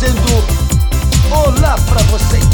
dizendo Olá pra vocês.